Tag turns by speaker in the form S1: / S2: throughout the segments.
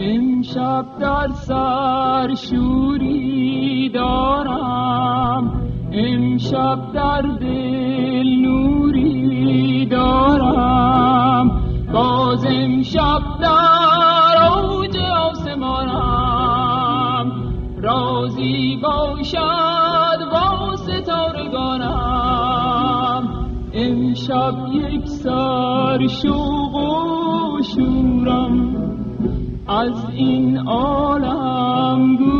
S1: امشب در سر شوری دارم. امشب در دل نوری دارم. باز امشب در اوج آسمانم. رازی باشد با ستارگانم امشب یک سر شوق و شورم از این عالم گویی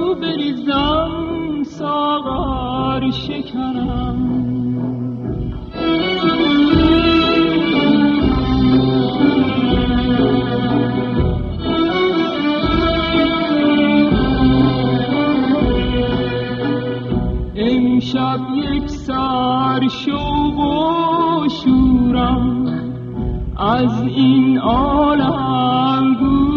S1: سبو بریزم ساغر شکنم. امشب یک سر شوق و شورم. از این عالم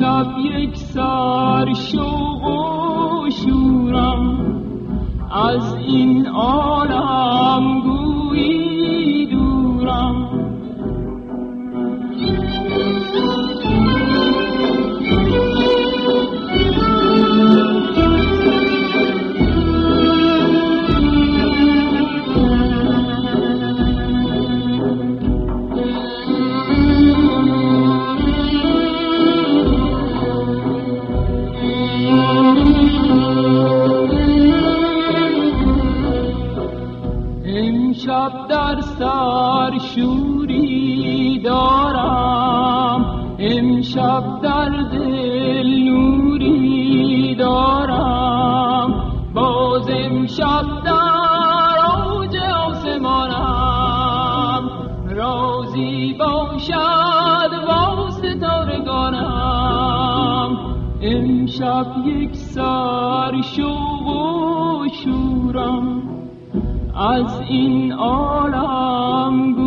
S1: امشب یک سر شوق و شورم. از این عالم گویی شوری دارم امشب در دل نوری دارم. باز امشب در اوج آسمانم رازی باشد با ستارگانم امشب یک سر شوق و شورم از این عالم